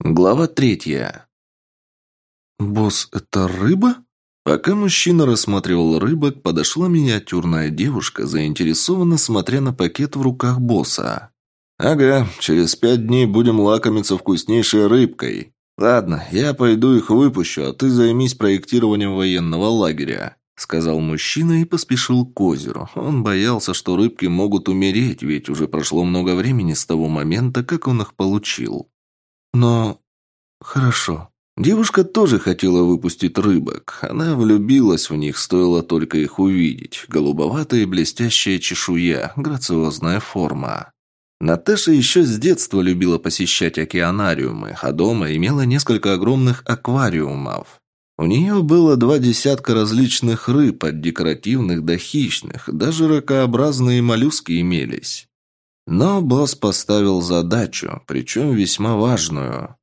Глава третья. «Босс, это рыба?» Пока мужчина рассматривал рыбок, подошла миниатюрная девушка, заинтересованно смотря на пакет в руках босса. «Ага, через пять дней будем лакомиться вкуснейшей рыбкой. Ладно, я пойду их выпущу, а ты займись проектированием военного лагеря», сказал мужчина и поспешил к озеру. Он боялся, что рыбки могут умереть, ведь уже прошло много времени с того момента, как он их получил. Но... Хорошо. Девушка тоже хотела выпустить рыбок. Она влюбилась в них, стоило только их увидеть. Голубоватая блестящая чешуя, грациозная форма. Наташа еще с детства любила посещать океанариумы, а дома имела несколько огромных аквариумов. У нее было два десятка различных рыб, от декоративных до хищных, даже ракообразные моллюски имелись. Но босс поставил задачу, причем весьма важную.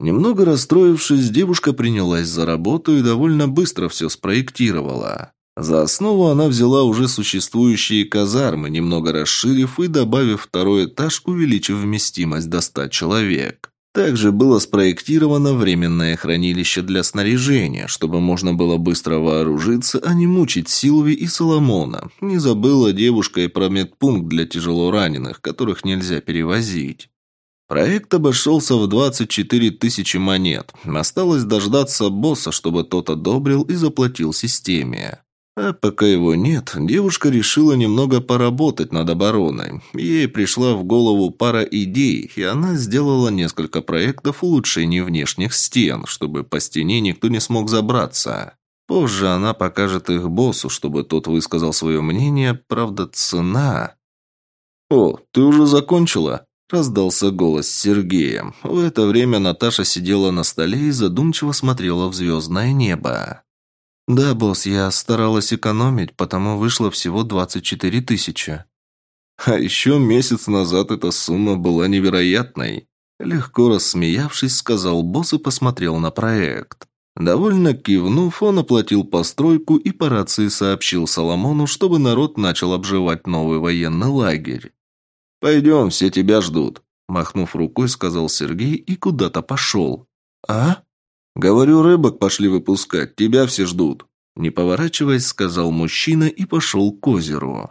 Немного расстроившись, девушка принялась за работу и довольно быстро все спроектировала. За основу она взяла уже существующие казармы, немного расширив и добавив второй этаж, увеличив вместимость до ста человек. Также было спроектировано временное хранилище для снаряжения, чтобы можно было быстро вооружиться, а не мучить Силви и Соломона. Не забыла девушка и про медпункт для тяжело раненых, которых нельзя перевозить. Проект обошелся в 24 тысячи монет. Осталось дождаться босса, чтобы тот одобрил и заплатил системе. А пока его нет, девушка решила немного поработать над обороной. Ей пришла в голову пара идей, и она сделала несколько проектов улучшения внешних стен, чтобы по стене никто не смог забраться. Позже она покажет их боссу, чтобы тот высказал свое мнение, правда, цена... «О, ты уже закончила?» – раздался голос Сергея. В это время Наташа сидела на столе и задумчиво смотрела в звездное небо. «Да, босс, я старалась экономить, потому вышло всего 24 тысячи». «А еще месяц назад эта сумма была невероятной», Легко рассмеявшись, сказал босс и посмотрел на проект. Довольно кивнув, он оплатил постройку и по рации сообщил Соломону, чтобы народ начал обживать новый военный лагерь. «Пойдем, все тебя ждут», – махнув рукой, сказал Сергей и куда-то пошел. «А?» «Говорю, рыбок пошли выпускать, тебя все ждут». Не поворачиваясь, сказал мужчина и пошел к озеру.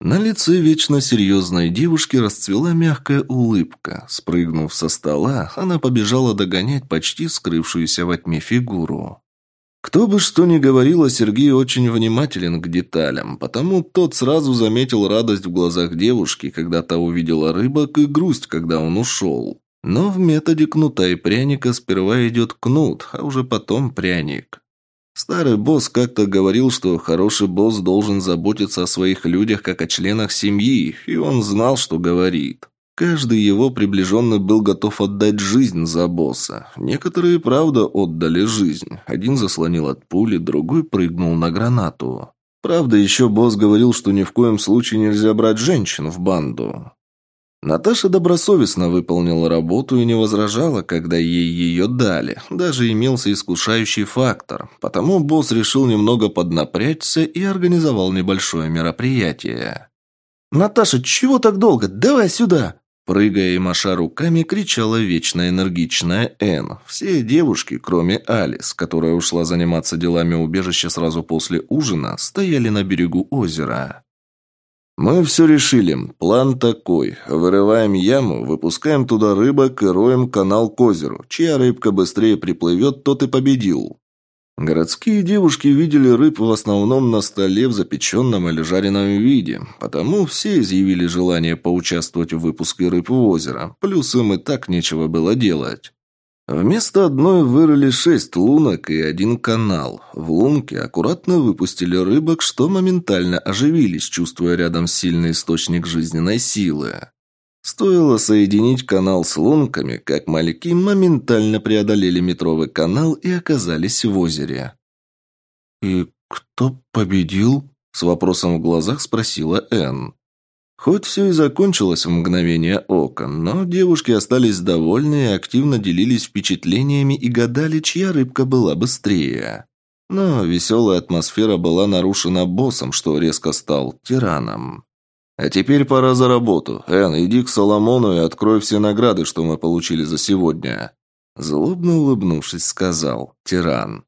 На лице вечно серьезной девушки расцвела мягкая улыбка. Спрыгнув со стола, она побежала догонять почти скрывшуюся во тьме фигуру. Кто бы что ни говорил, Сергей очень внимателен к деталям, потому тот сразу заметил радость в глазах девушки, когда та увидела рыбок, и грусть, когда он ушел. Но в методе кнута и пряника сперва идет кнут, а уже потом пряник. Старый босс как-то говорил, что хороший босс должен заботиться о своих людях как о членах семьи, и он знал, что говорит. Каждый его приближенный был готов отдать жизнь за босса. Некоторые, правда, отдали жизнь. Один заслонил от пули, другой прыгнул на гранату. Правда, еще босс говорил, что ни в коем случае нельзя брать женщин в банду. Наташа добросовестно выполнила работу и не возражала, когда ей ее дали. Даже имелся искушающий фактор. Потому босс решил немного поднапрячься и организовал небольшое мероприятие. «Наташа, чего так долго? Давай сюда!» Прыгая и маша руками, кричала вечно энергичная Энн. Все девушки, кроме Алис, которая ушла заниматься делами убежища сразу после ужина, стояли на берегу озера. «Мы все решили. План такой. Вырываем яму, выпускаем туда рыбок и роем канал к озеру. Чья рыбка быстрее приплывет, тот и победил». Городские девушки видели рыб в основном на столе в запеченном или жареном виде, потому все изъявили желание поучаствовать в выпуске рыб в озеро, плюс им и так нечего было делать. Вместо одной вырыли шесть лунок и один канал. В лунке аккуратно выпустили рыбок, что моментально оживились, чувствуя рядом сильный источник жизненной силы. Стоило соединить канал с лунками, как мальки моментально преодолели метровый канал и оказались в озере. «И кто победил?» – с вопросом в глазах спросила Энн. Хоть все и закончилось в мгновение ока, но девушки остались довольны и активно делились впечатлениями и гадали, чья рыбка была быстрее. Но веселая атмосфера была нарушена боссом, что резко стал тираном. «А теперь пора за работу. Эн, иди к Соломону и открой все награды, что мы получили за сегодня». Злобно улыбнувшись, сказал тиран.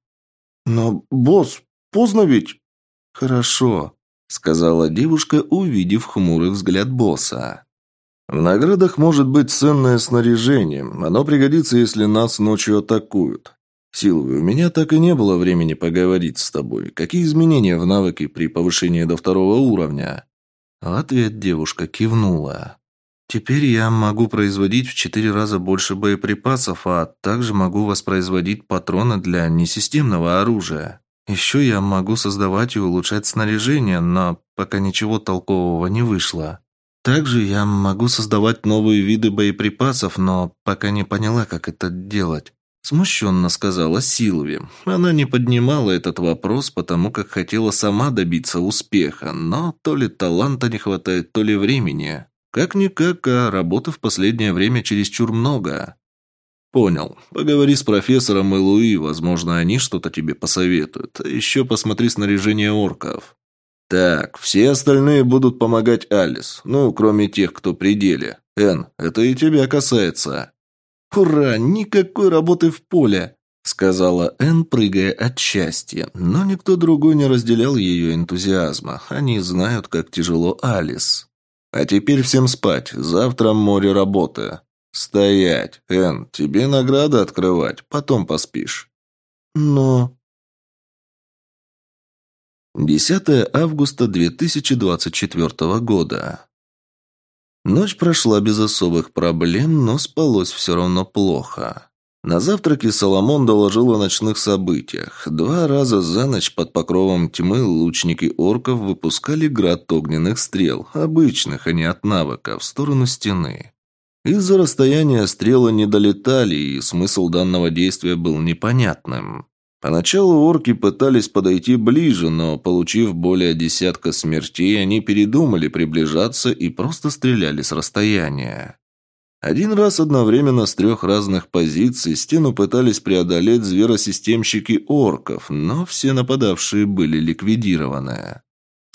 «Но, босс, поздно ведь?» «Хорошо», — сказала девушка, увидев хмурый взгляд босса. «В наградах может быть ценное снаряжение. Оно пригодится, если нас ночью атакуют. Силовый, у меня так и не было времени поговорить с тобой. Какие изменения в навыке при повышении до второго уровня?» В ответ девушка кивнула. «Теперь я могу производить в четыре раза больше боеприпасов, а также могу воспроизводить патроны для несистемного оружия. Еще я могу создавать и улучшать снаряжение, но пока ничего толкового не вышло. Также я могу создавать новые виды боеприпасов, но пока не поняла, как это делать. Смущенно сказала Силви. Она не поднимала этот вопрос, потому как хотела сама добиться успеха, но то ли таланта не хватает, то ли времени. Как-никак, а работы в последнее время чересчур много. «Понял. Поговори с профессором и Луи, возможно, они что-то тебе посоветуют. А еще посмотри снаряжение орков». «Так, все остальные будут помогать Алис, ну, кроме тех, кто при деле. Эн, это и тебя касается». «Ура! Никакой работы в поле!» — сказала Эн, прыгая от счастья. Но никто другой не разделял ее энтузиазма. Они знают, как тяжело Алис. «А теперь всем спать. Завтра море работы. «Стоять! Эн, тебе награды открывать, потом поспишь». «Но...» 10 августа 2024 года. Ночь прошла без особых проблем, но спалось все равно плохо. На завтраке Соломон доложил о ночных событиях. Два раза за ночь под покровом тьмы лучники орков выпускали град огненных стрел, обычных, а не от навыка, в сторону стены. Из-за расстояния стрелы не долетали, и смысл данного действия был непонятным. Поначалу орки пытались подойти ближе, но, получив более десятка смертей, они передумали приближаться и просто стреляли с расстояния. Один раз одновременно с трех разных позиций стену пытались преодолеть зверосистемщики орков, но все нападавшие были ликвидированы.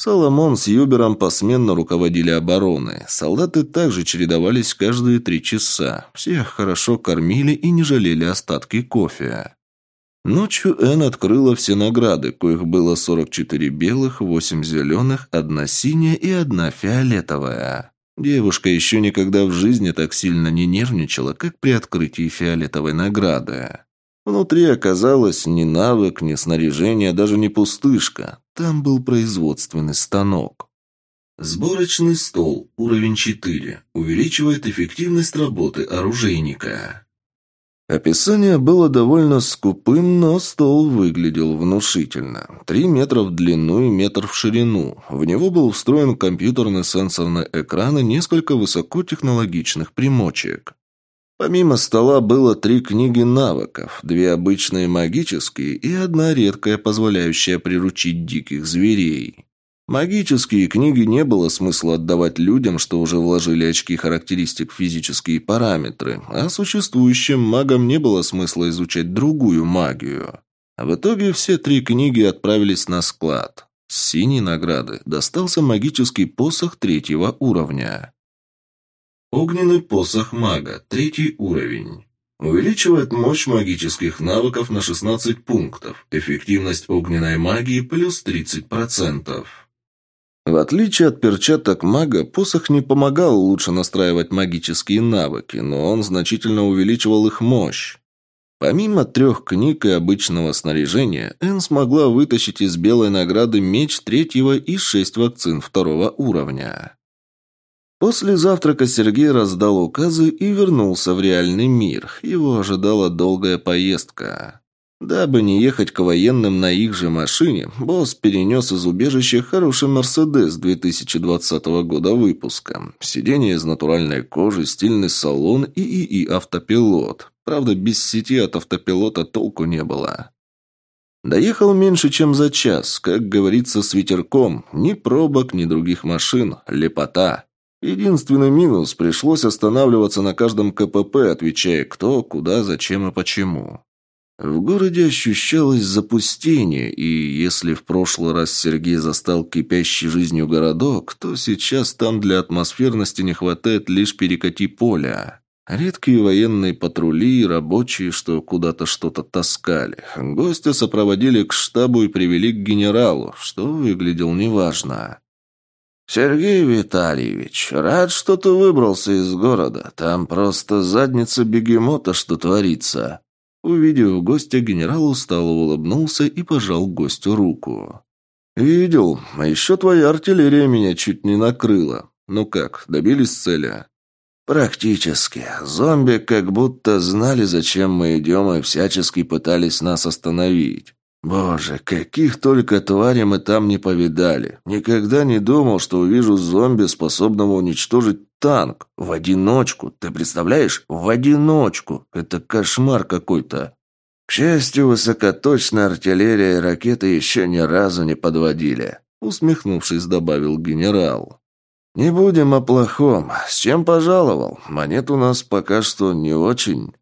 Соломон с Юбером посменно руководили обороной. Солдаты также чередовались каждые три часа. Всех хорошо кормили и не жалели остатки кофе. Ночью Энн открыла все награды, коих было 44 белых, 8 зеленых, одна синяя и одна фиолетовая. Девушка еще никогда в жизни так сильно не нервничала, как при открытии фиолетовой награды. Внутри оказалось ни навык, ни снаряжение, даже не пустышка. Там был производственный станок. Сборочный стол, уровень 4, увеличивает эффективность работы оружейника. Описание было довольно скупым, но стол выглядел внушительно. Три метра в длину и метр в ширину. В него был встроен компьютерный сенсорный экран и несколько высокотехнологичных примочек. Помимо стола было три книги навыков, две обычные магические и одна редкая, позволяющая приручить диких зверей. Магические книги не было смысла отдавать людям, что уже вложили очки характеристик в физические параметры, а существующим магам не было смысла изучать другую магию. А в итоге все три книги отправились на склад. С синей награды достался магический посох третьего уровня. Огненный посох мага, третий уровень. Увеличивает мощь магических навыков на 16 пунктов. Эффективность огненной магии плюс 30%. В отличие от перчаток мага, посох не помогал лучше настраивать магические навыки, но он значительно увеличивал их мощь. Помимо трех книг и обычного снаряжения, Энн смогла вытащить из белой награды меч третьего и шесть вакцин второго уровня. После завтрака Сергей раздал указы и вернулся в реальный мир. Его ожидала долгая поездка. Дабы не ехать к военным на их же машине, босс перенес из убежища хороший «Мерседес» 2020 года выпуска. Сиденье из натуральной кожи, стильный салон и ИИ автопилот. Правда, без сети от автопилота толку не было. Доехал меньше, чем за час, как говорится, с ветерком. Ни пробок, ни других машин. Лепота. Единственный минус – пришлось останавливаться на каждом КПП, отвечая кто, куда, зачем и почему. В городе ощущалось запустение, и если в прошлый раз Сергей застал кипящий жизнью городок, то сейчас там для атмосферности не хватает лишь перекати поля. Редкие военные патрули и рабочие, что куда-то что-то таскали. Гостя сопроводили к штабу и привели к генералу, что выглядел неважно. «Сергей Витальевич, рад, что ты выбрался из города. Там просто задница бегемота, что творится». Увидев гостя, генерал устало улыбнулся и пожал гостю руку. «Видел. А еще твоя артиллерия меня чуть не накрыла. Ну как, добились цели?» «Практически. Зомби как будто знали, зачем мы идем, и всячески пытались нас остановить. Боже, каких только тварей мы там не повидали. Никогда не думал, что увижу зомби, способного уничтожить танк. В одиночку. Ты представляешь? В одиночку. Это кошмар какой-то. К счастью, высокоточная артиллерия и ракеты еще ни разу не подводили. Усмехнувшись, добавил генерал. «Не будем о плохом. С чем пожаловал? Монет у нас пока что не очень».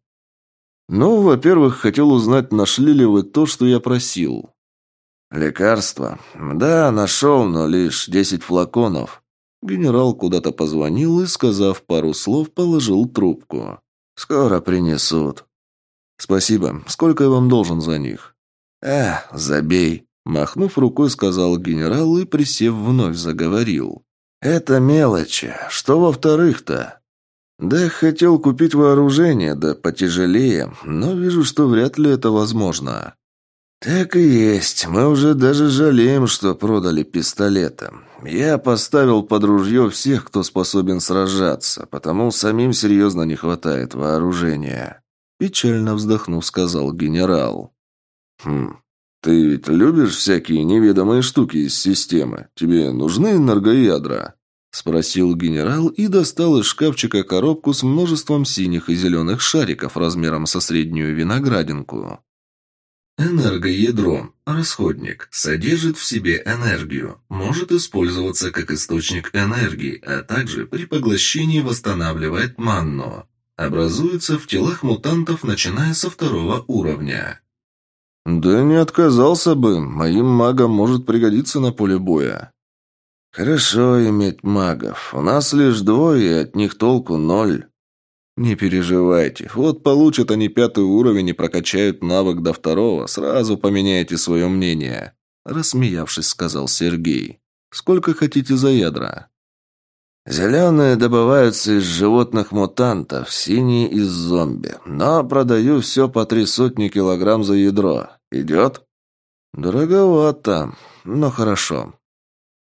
«Ну, во-первых, хотел узнать, нашли ли вы то, что я просил». «Лекарство? Да, нашел, но лишь десять флаконов». Генерал куда-то позвонил и, сказав пару слов, положил трубку. «Скоро принесут». «Спасибо. Сколько я вам должен за них?» «Э, забей», – махнув рукой, сказал генерал и, присев, вновь заговорил. «Это мелочи. Что во-вторых-то?» Да, хотел купить вооружение, да потяжелее, но вижу, что вряд ли это возможно. Так и есть. Мы уже даже жалеем, что продали пистолеты. Я поставил под ружье всех, кто способен сражаться, потому самим серьезно не хватает вооружения. Печально вздохнув, сказал генерал. Хм, ты ведь любишь всякие неведомые штуки из системы? Тебе нужны энергоядра? Спросил генерал и достал из шкафчика коробку с множеством синих и зеленых шариков размером со среднюю виноградинку. Энергоядро. Расходник. Содержит в себе энергию. Может использоваться как источник энергии, а также при поглощении восстанавливает манну. Образуется в телах мутантов, начиная со второго уровня. «Да не отказался бы. Моим магам может пригодиться на поле боя», «Хорошо иметь магов. У нас лишь двое, и от них толку ноль». «Не переживайте. Вот получат они пятый уровень и прокачают навык до второго. Сразу поменяйте свое мнение», – рассмеявшись, сказал Сергей. «Сколько хотите за ядра?» «Зеленые добываются из животных-мутантов, синие – из зомби. Но продаю все по три сотни килограмм за ядро. Идет?» «Дороговато, но хорошо.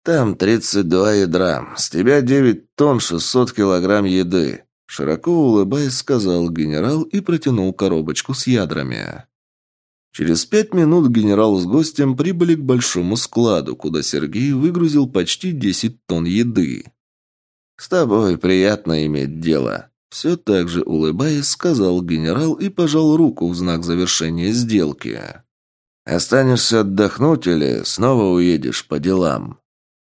«Там тридцать два ядра. С тебя девять тонн шестьсот килограмм еды», — широко улыбаясь, сказал генерал и протянул коробочку с ядрами. Через пять минут генерал с гостем прибыли к большому складу, куда Сергей выгрузил почти десять тонн еды. «С тобой приятно иметь дело», — все так же улыбаясь, сказал генерал и пожал руку в знак завершения сделки. «Останешься отдохнуть или снова уедешь по делам?»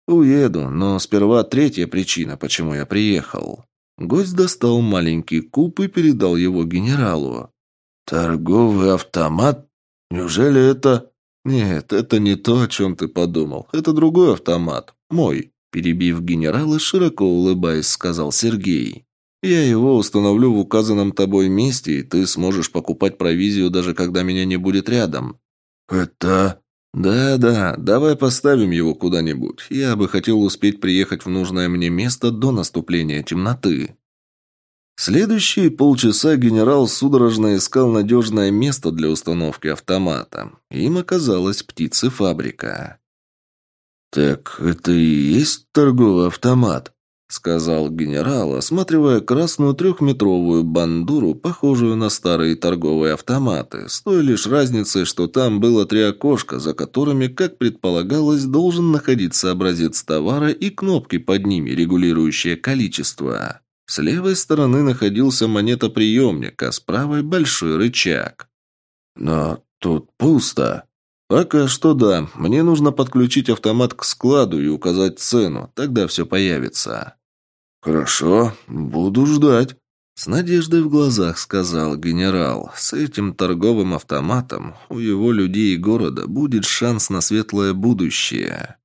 «Уеду, но сперва третья причина, почему я приехал». Гость достал маленький куб и передал его генералу. «Торговый автомат? Неужели это...» «Нет, это не то, о чем ты подумал. Это другой автомат. Мой». Перебив генерала, широко улыбаясь, сказал Сергей. «Я его установлю в указанном тобой месте, и ты сможешь покупать провизию, даже когда меня не будет рядом». «Это...» «Да-да, давай поставим его куда-нибудь. Я бы хотел успеть приехать в нужное мне место до наступления темноты». Следующие полчаса генерал судорожно искал надежное место для установки автомата. Им оказалась птицефабрика. «Так это и есть торговый автомат?» Сказал генерал, осматривая красную трехметровую бандуру, похожую на старые торговые автоматы, с той лишь разницей, что там было три окошка, за которыми, как предполагалось, должен находиться образец товара и кнопки под ними, регулирующие количество. С левой стороны находился монетоприемник, а с правой – большой рычаг. «Но тут пусто», «Пока что да. Мне нужно подключить автомат к складу и указать цену. Тогда все появится». «Хорошо, буду ждать», — с надеждой в глазах сказал генерал. «С этим торговым автоматом у его людей и города будет шанс на светлое будущее».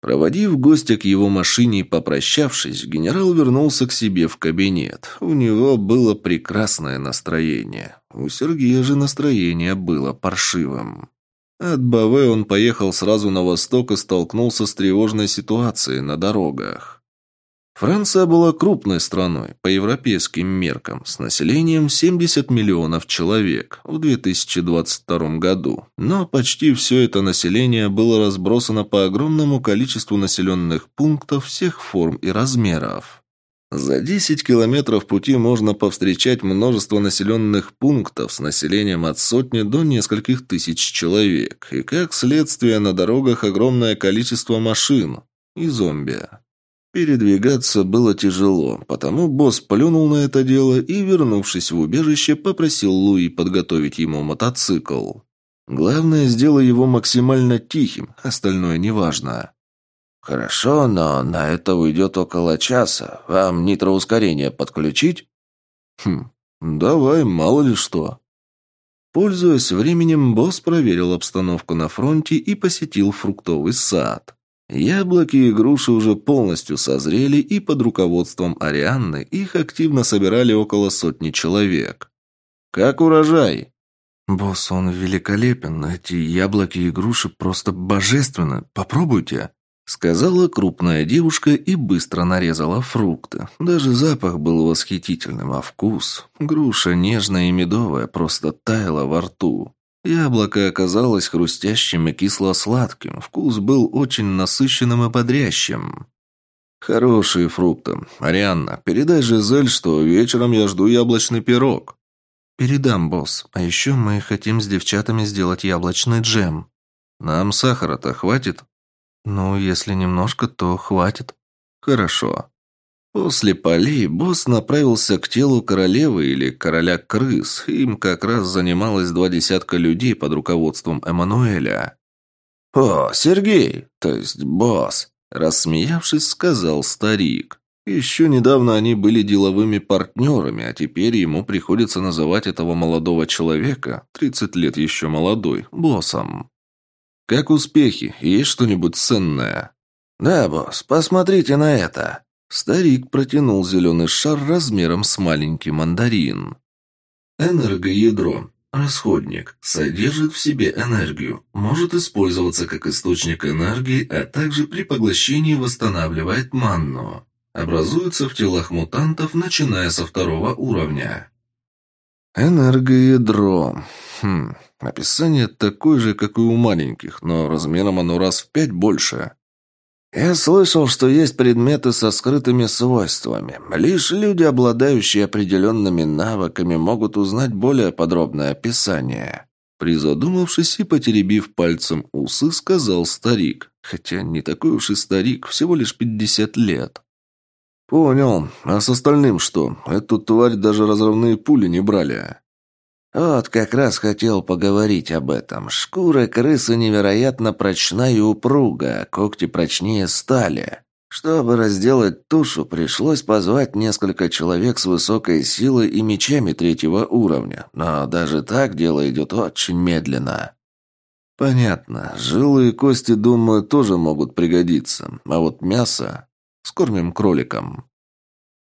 Проводив гостя к его машине и попрощавшись, генерал вернулся к себе в кабинет. У него было прекрасное настроение. У Сергея же настроение было паршивым. От Баве он поехал сразу на восток и столкнулся с тревожной ситуацией на дорогах. Франция была крупной страной по европейским меркам с населением 70 миллионов человек в 2022 году, но почти все это население было разбросано по огромному количеству населенных пунктов всех форм и размеров. За 10 километров пути можно повстречать множество населенных пунктов с населением от сотни до нескольких тысяч человек, и как следствие на дорогах огромное количество машин и зомби. Передвигаться было тяжело, потому босс плюнул на это дело и, вернувшись в убежище, попросил Луи подготовить ему мотоцикл. Главное, сделай его максимально тихим, остальное неважно. «Хорошо, но на это уйдет около часа. Вам нитроускорение подключить?» «Хм, давай, мало ли что». Пользуясь временем, босс проверил обстановку на фронте и посетил фруктовый сад. Яблоки и груши уже полностью созрели, и под руководством Арианны их активно собирали около сотни человек. «Как урожай?» «Босс, он великолепен. Эти яблоки и груши просто божественны. Попробуйте», — сказала крупная девушка и быстро нарезала фрукты. Даже запах был восхитительным, а вкус... Груша нежная и медовая просто таяла во рту. Яблоко оказалось хрустящим и кисло-сладким. Вкус был очень насыщенным и бодрящим. «Хорошие фрукты. Арианна, передай Жизель, что вечером я жду яблочный пирог». «Передам, босс. А еще мы хотим с девчатами сделать яблочный джем». «Нам сахара-то хватит?» «Ну, если немножко, то хватит». «Хорошо. После полей босс направился к телу королевы или короля крыс. Им как раз занималось два десятка людей под руководством Эммануэля. «О, Сергей, то есть босс!» Рассмеявшись, сказал старик. Еще недавно они были деловыми партнерами, а теперь ему приходится называть этого молодого человека, 30 лет еще молодой, боссом. «Как успехи? Есть что-нибудь ценное?» «Да, босс, посмотрите на это!» Старик протянул зеленый шар размером с маленький мандарин. Энергоядро. Расходник. Содержит в себе энергию. Может использоваться как источник энергии, а также при поглощении восстанавливает манну. Образуется в телах мутантов, начиная со второго уровня. Энергоядро. Хм, описание такое же, как и у маленьких, но размером оно раз в пять больше. Я слышал, что есть предметы со скрытыми свойствами. Лишь люди, обладающие определенными навыками, могут узнать более подробное описание. Призадумавшись и потеребив пальцем усы, сказал старик. Хотя не такой уж и старик, всего лишь пятьдесят лет. «Понял. А с остальным что? Эту тварь даже разрывные пули не брали». «Вот как раз хотел поговорить об этом. Шкура крысы невероятно прочна и упруга, а когти прочнее стали. Чтобы разделать тушу, пришлось позвать несколько человек с высокой силой и мечами третьего уровня. Но даже так дело идет очень медленно». «Понятно. Жилы и кости, думаю, тоже могут пригодиться. А вот мясо... Скормим кроликам».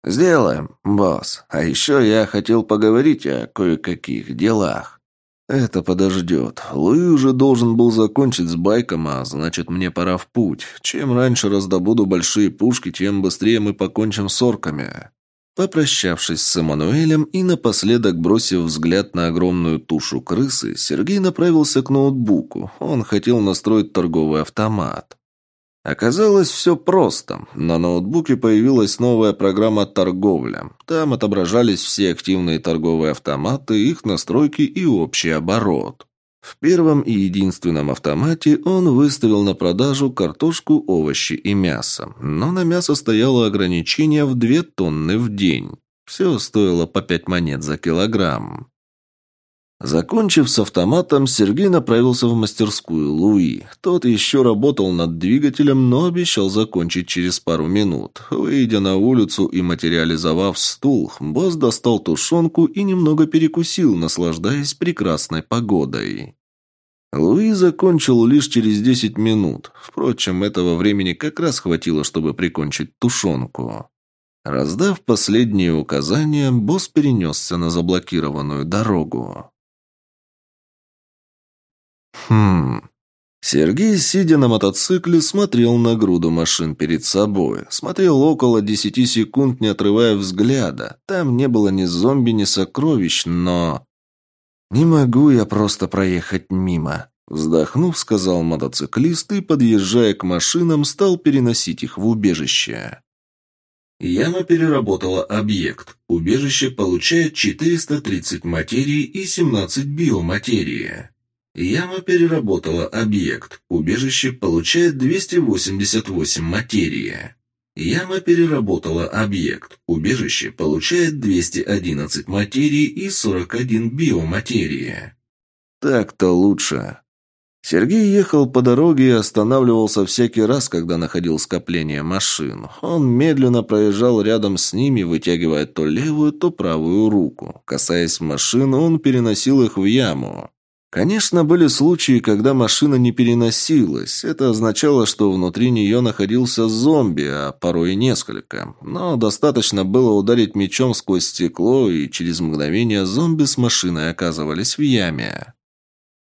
«Сделаем, босс. А еще я хотел поговорить о кое-каких делах». «Это подождет. Луи уже должен был закончить с байком, а значит, мне пора в путь. Чем раньше раздобуду большие пушки, тем быстрее мы покончим с орками». Попрощавшись с Эммануэлем и напоследок бросив взгляд на огромную тушу крысы, Сергей направился к ноутбуку. Он хотел настроить торговый автомат. Оказалось, все просто. На ноутбуке появилась новая программа «Торговля». Там отображались все активные торговые автоматы, их настройки и общий оборот. В первом и единственном автомате он выставил на продажу картошку, овощи и мясо. Но на мясо стояло ограничение в 2 тонны в день. Все стоило по 5 монет за килограмм. Закончив с автоматом, Сергей направился в мастерскую Луи. Тот еще работал над двигателем, но обещал закончить через пару минут. Выйдя на улицу и материализовав стул, босс достал тушенку и немного перекусил, наслаждаясь прекрасной погодой. Луи закончил лишь через десять минут. Впрочем, этого времени как раз хватило, чтобы прикончить тушенку. Раздав последние указания, босс перенесся на заблокированную дорогу. Хм. Сергей, сидя на мотоцикле, смотрел на груду машин перед собой. Смотрел около десяти секунд, не отрывая взгляда. Там не было ни зомби, ни сокровищ, но... «Не могу я просто проехать мимо», — вздохнув, сказал мотоциклист и, подъезжая к машинам, стал переносить их в убежище. Яма переработала объект. Убежище получает 430 материи и 17 биоматерии. Яма переработала объект. Убежище получает 288 материи. Яма переработала объект. Убежище получает 211 материи и 41 биоматерии. Так-то лучше. Сергей ехал по дороге и останавливался всякий раз, когда находил скопление машин. Он медленно проезжал рядом с ними, вытягивая то левую, то правую руку. Касаясь машин, он переносил их в яму. Конечно, были случаи, когда машина не переносилась. Это означало, что внутри нее находился зомби, а порой и несколько. Но достаточно было ударить мечом сквозь стекло, и через мгновение зомби с машиной оказывались в яме.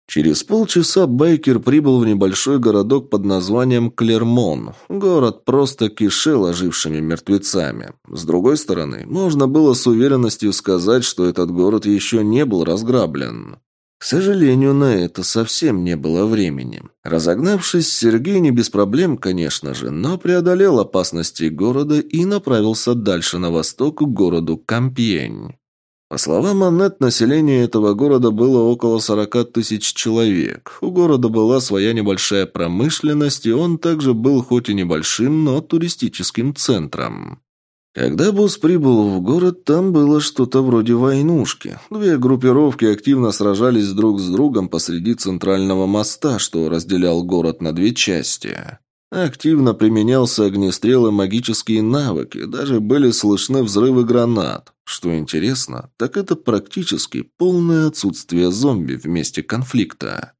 Через полчаса байкер прибыл в небольшой городок под названием Клермон. Город просто кишел ожившими мертвецами. С другой стороны, можно было с уверенностью сказать, что этот город еще не был разграблен. К сожалению, на это совсем не было времени. Разогнавшись, Сергей не без проблем, конечно же, но преодолел опасности города и направился дальше на восток к городу Кампьень. По словам Аннет, население этого города было около 40 тысяч человек. У города была своя небольшая промышленность, и он также был хоть и небольшим, но туристическим центром. Когда босс прибыл в город, там было что-то вроде войнушки. Две группировки активно сражались друг с другом посреди центрального моста, что разделял город на две части. Активно применялся огнестрел и магические навыки, даже были слышны взрывы гранат. Что интересно, так это практически полное отсутствие зомби в месте конфликта.